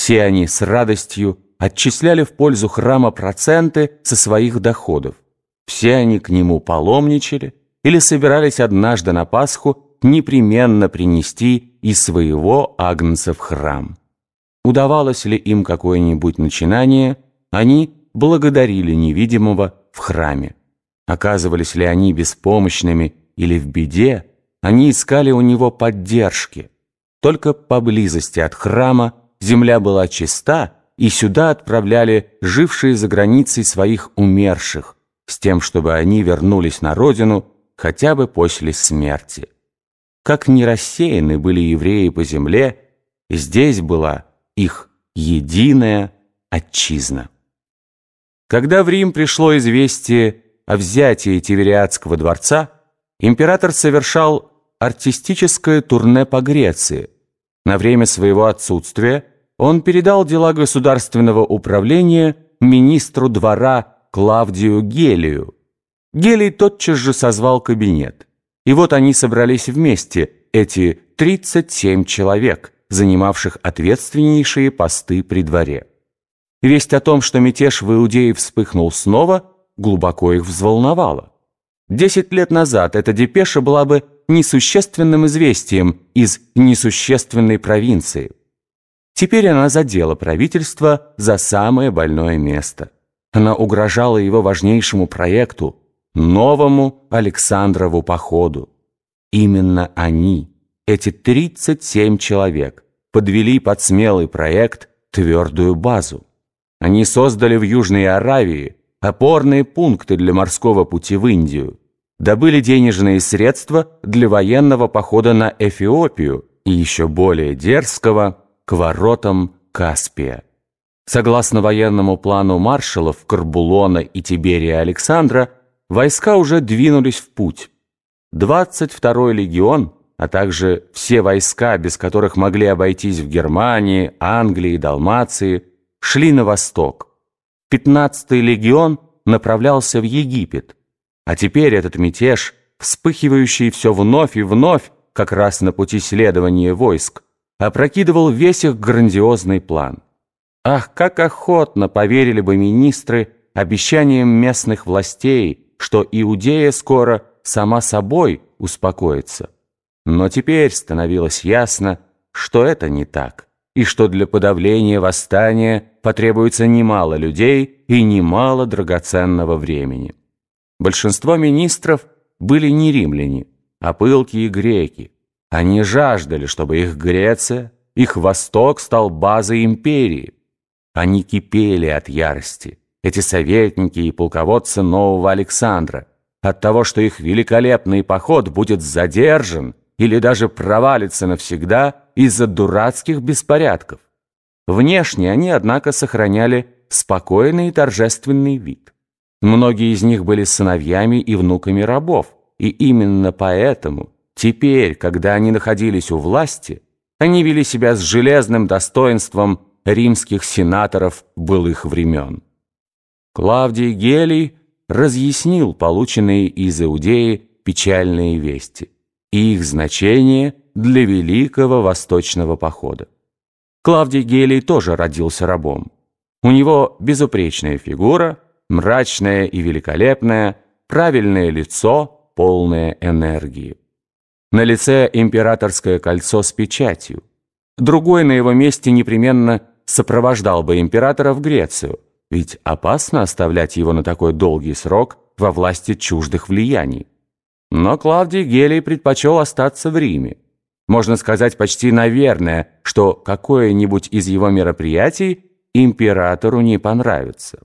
Все они с радостью отчисляли в пользу храма проценты со своих доходов. Все они к нему паломничали или собирались однажды на Пасху непременно принести из своего агнца в храм. Удавалось ли им какое-нибудь начинание, они благодарили невидимого в храме. Оказывались ли они беспомощными или в беде, они искали у него поддержки. Только поблизости от храма земля была чиста, и сюда отправляли жившие за границей своих умерших, с тем, чтобы они вернулись на родину хотя бы после смерти. Как не рассеяны были евреи по земле, здесь была их единая отчизна. Когда в Рим пришло известие о взятии Тивериадского дворца, император совершал артистическое турне по Греции. На время своего отсутствия он передал дела государственного управления министру двора Клавдию Гелию. Гелий тотчас же созвал кабинет. И вот они собрались вместе, эти 37 человек, занимавших ответственнейшие посты при дворе. Весть о том, что мятеж в Иудее вспыхнул снова, глубоко их взволновала. Десять лет назад эта депеша была бы несущественным известием из несущественной провинции. Теперь она задела правительство за самое больное место. Она угрожала его важнейшему проекту – новому Александрову походу. Именно они, эти 37 человек, подвели под смелый проект твердую базу. Они создали в Южной Аравии опорные пункты для морского пути в Индию, добыли денежные средства для военного похода на Эфиопию и еще более дерзкого – к воротам Каспия. Согласно военному плану маршалов Карбулона и Тиберия Александра, войска уже двинулись в путь. 22-й легион, а также все войска, без которых могли обойтись в Германии, Англии, Далмации, шли на восток. 15-й легион направлялся в Египет. А теперь этот мятеж, вспыхивающий все вновь и вновь, как раз на пути следования войск, опрокидывал весь их грандиозный план. Ах, как охотно поверили бы министры обещаниям местных властей, что Иудея скоро сама собой успокоится. Но теперь становилось ясно, что это не так, и что для подавления восстания потребуется немало людей и немало драгоценного времени. Большинство министров были не римляне, а пылкие греки, они жаждали, чтобы их Греция, их Восток стал базой империи. Они кипели от ярости, эти советники и полководцы нового Александра, от того, что их великолепный поход будет задержан или даже провалится навсегда из-за дурацких беспорядков. Внешне они, однако, сохраняли спокойный и торжественный вид. Многие из них были сыновьями и внуками рабов, и именно поэтому – Теперь, когда они находились у власти, они вели себя с железным достоинством римских сенаторов былых времен. Клавдий Гелий разъяснил полученные из Иудеи печальные вести и их значение для Великого Восточного Похода. Клавдий Гелий тоже родился рабом. У него безупречная фигура, мрачная и великолепная, правильное лицо, полное энергии. На лице императорское кольцо с печатью. Другой на его месте непременно сопровождал бы императора в Грецию, ведь опасно оставлять его на такой долгий срок во власти чуждых влияний. Но Клавдий Гелий предпочел остаться в Риме. Можно сказать почти наверное, что какое-нибудь из его мероприятий императору не понравится.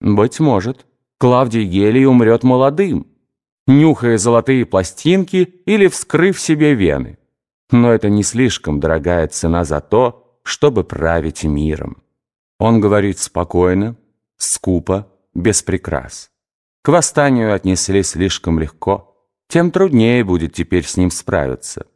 Быть может, Клавдий Гелий умрет молодым, нюхая золотые пластинки или вскрыв себе вены. Но это не слишком дорогая цена за то, чтобы править миром. Он говорит спокойно, скупо, без прикрас. К восстанию отнесли слишком легко, тем труднее будет теперь с ним справиться.